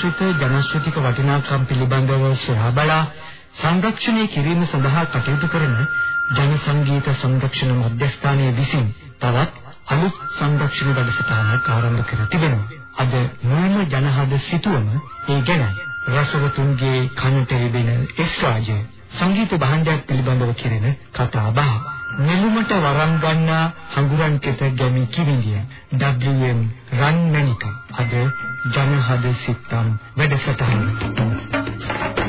ආශ්‍රිත ජනශ්‍රුතික වටිනාකම් පිළිබඳව සොයා බලා සංරක්ෂණය කිරීම සඳහා කටයුතු කරන ජන සංගීත සංරක්ෂණ මධ්‍යස්ථානයේ විසින් තවත් අලුත් සංරක්ෂණ වැඩසටහනක් ආරම්භ කර තිබෙනවා. අද මුල්ම ජනහද සිටුවම ඒ ගැන රසවතුන්ගේ කනට ලැබෙන එස් රාජය සංගීත භාණ්ඩයක් පිළිබඳව කෙරෙන කතා බහ. නෙළුමට වරම් ගන්නා හඟුරන් කෙත ගැමි කිවිඳිය WM රන්මණික අද ජනහද සිත්තම් වැඩසටහන.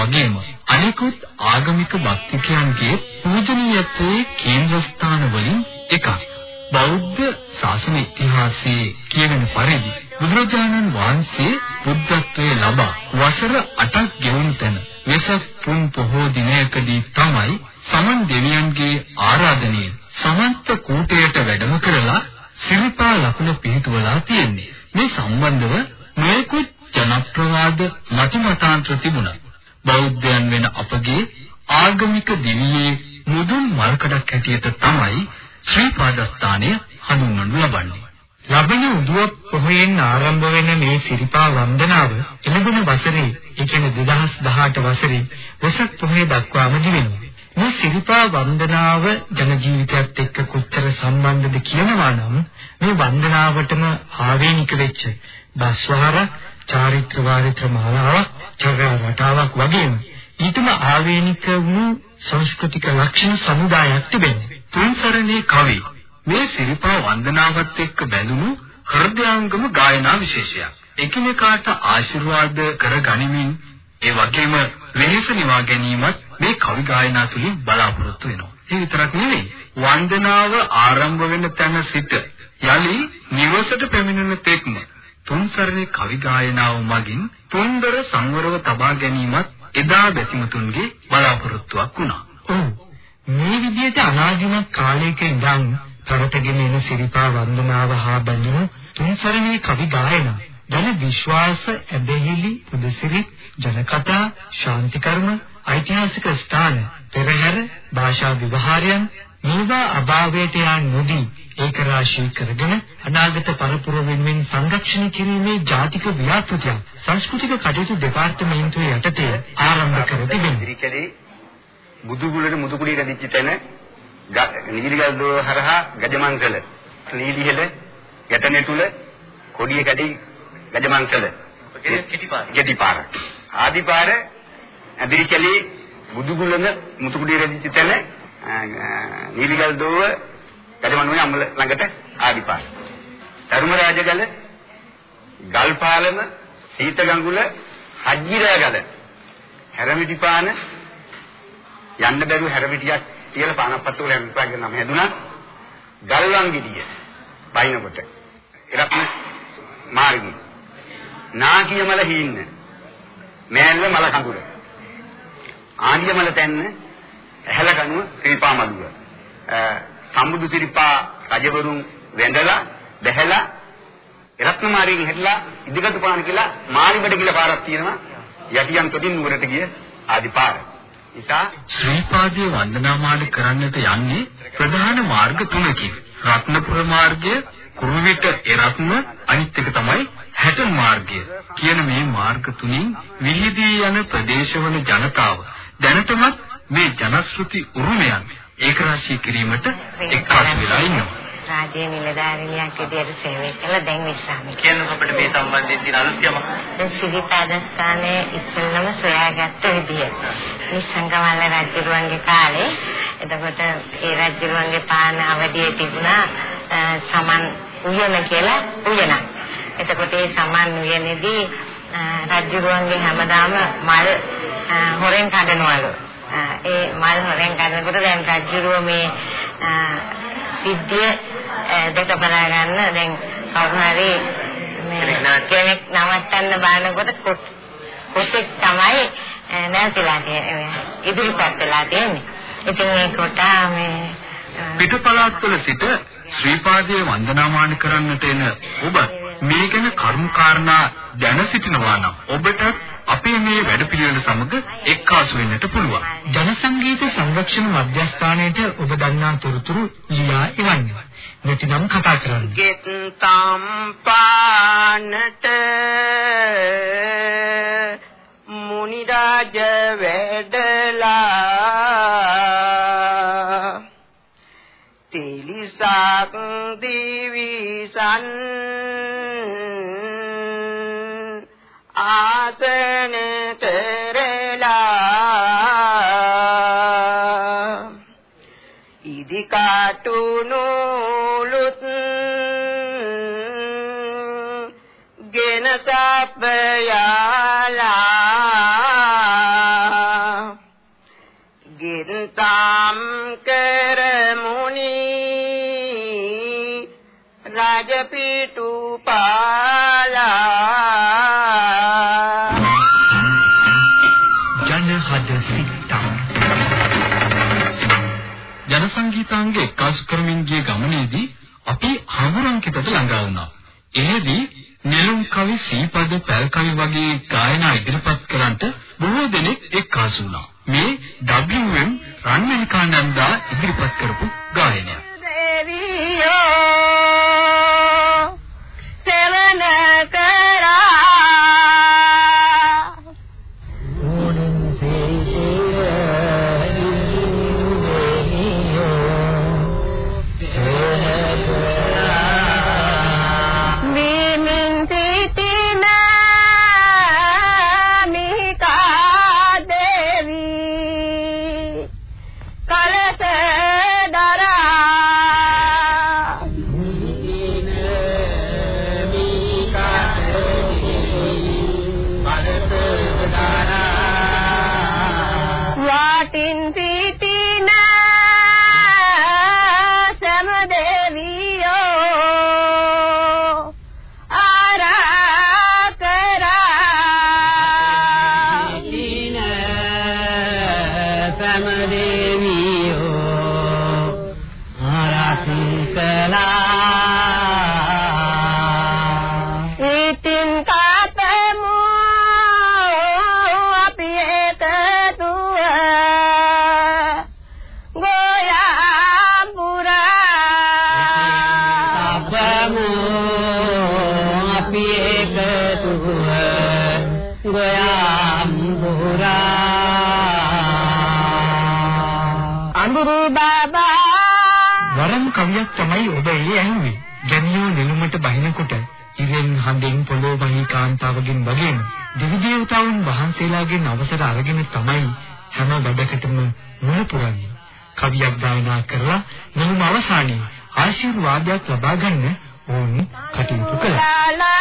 වගේම අනිකුත් ආගමික භක්තිකයන්ගේ පූජනීයත්වයේ කේන්ද්‍රස්ථාන වලින් එකක්. බෞද්ධ ශාසන ඉතිහාසයේ කියවෙන පරිදි බුදුරජාණන් වහන්සේ බුද්ධත්වයේ ලබා වසර 8ක් ගෙවුණු තැන වෙසක් පුන් පොහෝ දිනයකදී තමයි සමන් දෙවියන්ගේ ආරාධනයෙන් සමන්ත කූටයට වැඩම කරලා සිරිපා ලකුණ පිහිටුවලා තියෙන්නේ. මේ සම්බන්ධව නොයෙකුත් ජනප්‍රවාද මතිමතාන්තර තිබුණා. බෞද්ධයන් වෙන අපගේ ආගමික දිවියේ මුදුන් මල්කඩක් හැටියට තමයි ශ්‍රී පාදස්ථානය හඳුන්වනු ලබන්නේ. ලබන උදේ පොහොයෙන් ආරම්භ වෙන මේ සිරිපා වන්දනාව එළඹෙන වසරේ ඒ කියන්නේ 2018 වසරේ වෙසක් පොහොය දක්වාම දිවෙනවා. මේ සිරිපා වන්දනාව ජන ජීවිතයත් එක්ක කොච්චර සම්බන්ධද කියනවා නම් මේ වන්දනාවටම ආවේනික වෙච්ච බස්වහරක් චාරිත්‍ර වාරිත්‍ර මාලාවක් චර්යා රටාවක් වගේම ඊටම ආවේනික වූ සංස්කෘතික ලක්ෂණ සමුදායක් තිබෙනවා. තුන්සරණේ කවි මේ සිරිපා වන්දනාවත් එක්ක බැඳුණු හෘදයාංගම ගායනා විශේෂයක්. එකිනෙකාට ආශිර්වාද කර ගනිමින් ඒ වගේම වෙහෙස නිවා ගැනීමත් මේ කවි ගායනා තුලින් බලාපොරොත්තු වෙනවා. ඒ විතරක් නෙවෙයි වන්දනාව ආරම්භ වෙන තැන සිට යලි නිවසට පැමිණෙන තෙක්ම තුන්සරණේ කවි ගායනාව මගින් තුන්දර සංවරව තබා ගැනීමත් එදා බැතිමතුන්ගේ බලාපොරොත්තුවක් වුණා. ඔව්. මේ විදිහට අනාදිමත් කාලයක ඉඳන් ප්‍රවතගෙන එන සිරිපා වන්දනාව හා බැඳුණු තුන්සරණේ කවි ගායනා ජන විශ්වාස ඇදහිලි පුදසිරි ජනකතා ශාන්තිකර්ම ඓතිහාසික ස්ථාන පෙරහැර භාෂා විවහාරයන් මේවා අභාවයට යන් නොදී ඒක රාශී කරගෙන අනාගත පරපුර වෙනුවෙන් සංරක්ෂණය කිරීමේ ජාතික ව්‍යාපෘතිය සංස්කෘතික කටයුතු දෙපාර්තමේන්තුවේ යටතේ ආරම්භ කර තිබෙනවා. බුදුගුලට මුතුකුඩිය රැඳිච්ච තැන නීලිගල් දෝ හරහා ගජමංගල නීලිහෙල යටනෙටුල කොඩිය කැටි ගජමංගල කෙටිපාර ආදිපාර අදිරිකලේ බුදුගුලන මුතුකුඩිය රැඳිච්ච තැන නීලිගල් දෝව ගජමනුවේ අම්මල ළඟට ආදිපාර. ධර්ම රාජගල ගල්පාලම සීතගඟුල හජ්ජිරාගල හැරමිටිපාන යන්න බැරුව හැරමිටියක් කියලා පානපත්තු වල හැමිපාගේ නම හැදුනා. ගල්වංගිඩිය බයිනකොට. එරත්න මාර්ගී නාකියමල හීන්න. මෑල්ල මල කඳුර. ආණ්ඩියමල තැන්න ඇහැල කනුව ශ්‍රීපා මඩුව සම්බුදු සිරිපා රජවරුන් වැඳලා බැහැලා රත්නමාරීන් හැදලා ඉදිකටු පාන කියලා මාලිබඩ කියලා පාරක් තියෙනවා යටියන් තොටින් නුවරට ගිය ආදිපාර. නිසා ශ්‍රීපාදයේ වන්දනාමාන කරන්නට යන්නේ ප්‍රධාන මාර්ග තුනකින්. රත්නපුර මාර්ගය, කුරුවිට එරත්න අනිත් එක තමයි හැටන් මාර්ගය කියන මේ මාර්ග තුنين විහිදී යන ප්‍රදේශවල ජනතාව දැනටමත් මේ ජනශ්‍රුති උරුමයන් ඒකරාශී කිරීමට එක්කාසු වෙලා ඉන්නවා. රාජ්‍ය නිලධාරිනියක් විදියට සේවය කළා දැන් විශ්‍රාමයේ. කියන්න අපිට මේ සම්බන්ධයෙන් තියෙන අලුත් යමක්. දැන් සිරිපාදස්ථානයේ ඉස්සෙල්ලම සොයාගත්ත විදිය. නිසංගමල්ල රජුරුවන්ගේ කාලේ එතකොට ඒ රජුරුවන්ගේ පාන අවදියේ තිබුණා සමන් උයන කියලා උයනක්. එතකොට ඒ සමන් උයනේදී රජුරුවන්ගේ හැමදාම මල් හොරෙන් කඩනවලු. ඒ මල් හොරෙන් කඩනකොට දැන් රජුරුව මේ සිද්ධිය දෙක බලා ගන්න. දැන් කවුරු හරි කෙනෙක් නවත්තන්න. බලනකොට කොටෙක් තමයි නැතිලා තියෙන්නේ. ඉදිරිපත් වෙලා තියෙන්නේ. ඉතින් ඒ කොට මේ පිටපලාත්වල සිට ශ්‍රීපාදයේ වන්දනාමාන කරන්නට එන ඔබ මේ ගැන කරුණු කාරණා දැන සිටිනවා නම් ඔබට අපේ මේ වැඩපිළිවෙල සමග එක්කාසු වෙන්නට පුළුවන්. ජන සංගීත සංරක්ෂණ මධ්‍යස්ථානයේට ඔබ දන්නා තොරතුරු ලියා එවන්න. නැතිනම් කතා කරන්න. ගෙත්තම් පානට මුනි රාජ වැඩලා තිලිසක් දිවිසන් කාටුනු ලුත් ගෙන සපයාලා සංගීතාංගයේ එක්කාසු කරමින් ගිය ගමනේදී අපි හමුරංකිතට ළඟා වුණා. එෙහිදී නෙළුම් කවි සීපද පැල් කවි වගේ ගායනා ඉදිරිපත් කරන්නට බොහෝ දෙනෙක් එක්කාසු වුණා. මේ WM රන්මණිකානන්දා ඉදිරිපත් කරපු ගායනයක්. කවියක් තමයි ඔබ ඒ ඇහුවේ. ගැමියෝ නිලුමට බහිනකොට ඉරෙන් හඳින් පොළොව බහි කාන්තාවකින් වගේම දෙවි දේවතාවුන් වහන්සේලාගෙන් අවසර අරගෙන තමයි හැම වැඩකටම මුල පුරන්නේ. කවියක් ගායනා කරලා නිලුම අවසානයේ ආශිර්වාදයක් ලබා ගන්න ඕන් කටයුතු කළා.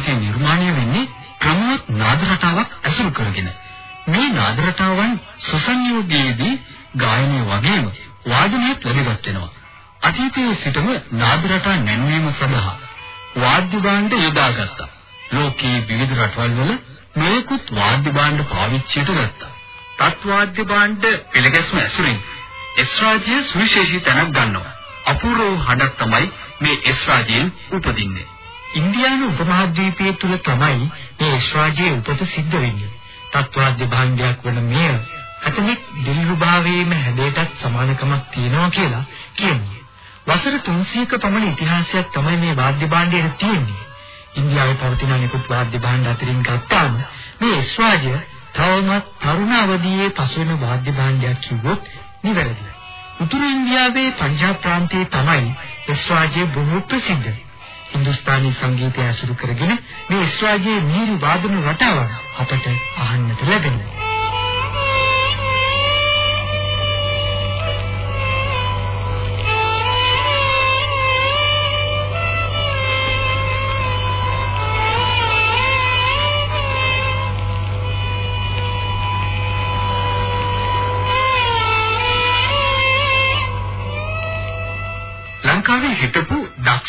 භාෂාවක්. සංගීතය නිර්මාණය වෙන්නේ ක්‍රමවත් නාද රටාවක් ඇසුරු කරගෙන. මේ නාද රටාවන් සුසංයෝගයේදී ගායනය වගේම වාදනයත් වැදගත් වෙනවා. අතීතයේ සිටම නාද රටා නැන්වීම සඳහා වාද්‍ය භාණ්ඩ යොදාගත්තා. ලෝකයේ විවිධ රටවල් වල නොයෙකුත් වාද්‍ය භාණ්ඩ පාවිච්චියට ගත්තා. තත්වාද්‍ය භාණ්ඩ පිළිගැස්ම ඇසුරින් එස් රාජ්‍ය සුවිශේෂී තැනක් ගන්නවා. අපූර්ව හඬක් තමයි මේ එස් රාජ්‍යයෙන් උපදින්නේ. ඉන්දියානු උපමහද්වීපයේ තුල තමයි මේ එස් රාජ්‍යයේ උපත සිද්ධ වෙන්නේ. තත්වාද්‍ය භාණ්ඩයක් වන මෙය අතනෙක් දිල්රුභාවයේම හැඩයටත් සමානකමක් තියෙනවා කියලා කියනවා. වසර 300ක පමණ ඉතිහාසයක් තමයි මේ වාද්‍ය භාණ්ඩයට තියෙන්නේ. ඉන්දියාවේ පවතින අනෙකුත් වාද්‍ය භාණ්ඩ අතරින් ගත්තාම මේ එස් රාජ්‍ය තවමත් තරුණ අවදියේ පසුවෙන වාද්‍ය භාණ්ඩයක් කිව්වොත් නිවැරදියි. උතුරු ඉන්දියාවේ පංජාබ් ප්‍රාන්තයේ තමයි එස් රාජ්‍ය බොහෝ ප්‍රසිද්ධ. හින්දුස්තානි සංගීතය අසුරු කරගෙන මේ එස් රාජ්‍යයේ මීරි වාදන රටාවක් අපට අහන්නට ලැබෙනවා.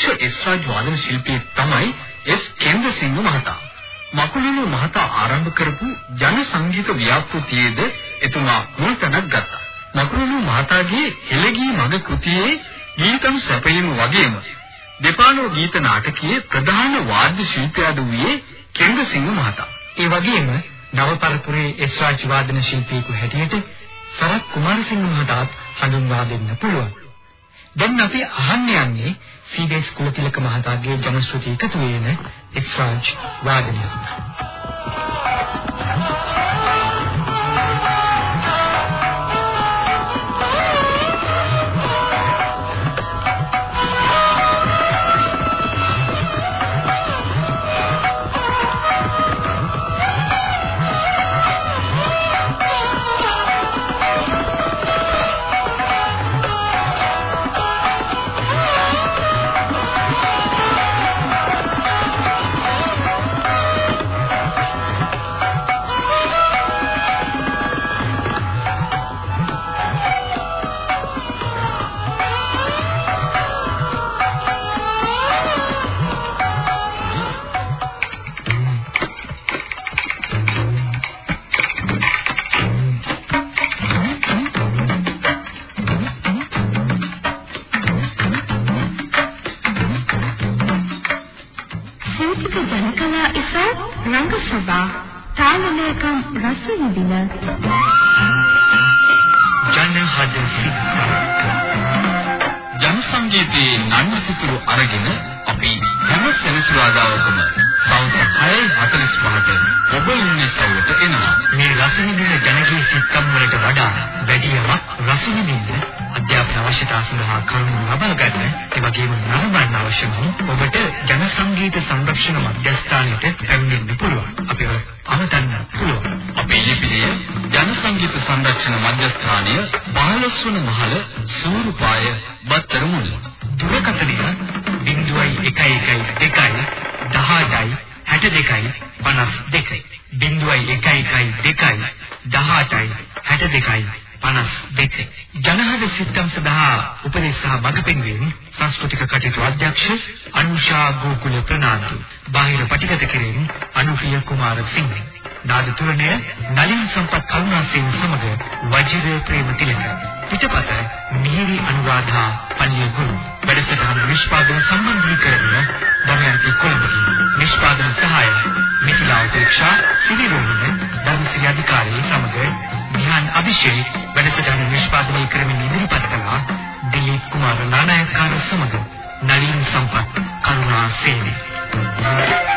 දක්ෂ එස්රාජ් වාදන ශිල්පී තමයි එස් කේන්ද්‍රසිංහ මහතා. මකුලුණු මහතා ආරම්භ කරපු ජන සංගීත ව්‍යාපෘතියේද එතුමා මුල් තැනක් ගත්තා. මකුලුණු මහතාගේ හෙළගී මග කෘතියේ ගීතම් සැපයීම වගේම දෙපානෝ ගීත නාටකයේ ප්‍රධාන වාද්‍ය ශිල්පියාද වූයේ කේන්ද්‍රසිංහ මහතා. ඒ වගේම නව පරපුරේ එස්රාජ් වාදන ශිල්පියෙකු හැටියට සරත් කුමාරසිංහ මහතාත් හඳුන්වා දෙන්න පුළුවන්. දැන් අපි අහන්න යන්නේ සීබේස් කුලතිලක මහතාගේ ජනශ්‍රුති එකතු වෙන එස්රාජ් වාදනයක්. සංගීතයේ නන්දසිතුරු අරගෙන අපි හැම සෙනසුරාදාවකම සවස් 6:45ට ඔබ ඉන්නේ සවුවට එනවා. මේ රසවිඳින ජනගී සිත්තම් වලට වඩා වැඩිමක් රසවිඳින්න අධ්‍යාපන අවශ්‍යතා සඳහා කරුණු ලබා ගන්න, ඒ වගේම නරඹන්න අවශ්‍ය නම් ඔබට ජන සංගීත සංරක්ෂණ මධ්‍යස්ථානයට පැමිණෙන්න පුළුවන්. අපිව අමතන්න පුළුවන්. අපේ ලිපිනය ජන සංගීත සංරක්ෂණ මධ්‍යස්ථානය 15 වන මහල සූරුපාය බත්තර මුල්ල. දුරකථනය 01112 18යි 62යි 52. 01112 18යි 62යි 52. ජනහද සිත්තම් සඳහා උපදෙස් සහ මඟ පෙන්වීම සංස්කෘතික කටයුතු අධ්‍යක්ෂ අනුෂා ගෝකුල ප්‍රනාන්දු. බාහිර පටිගත කිරීම අනුපිය කුමාර සිංහ. නාද තුරණය නලින් සම්පත් කරුණාසේන සමග වජිර ප්‍රේමතිලක. පිටපත මිහිරි අනුරාධා පන්නිය ගුරු. වැඩසටහන නිෂ්පාදන සම්බන්ධීකරණය දමයන්ති කොළඹ. නිෂ්පාදන සහාය මිත්‍රා උපේක්ෂා සිරිරෝහණ ධර්මසිරි අධිකාරී සමග සුල්තාන් අභිෂේක් වැඩසටහන නිෂ්පාදනය කරමින් ඉදිරිපත් කළා දිලීප් කුමාර නානායක්කාර සමඟ නලින් සම්පත් කරුණා සේනි Thank you.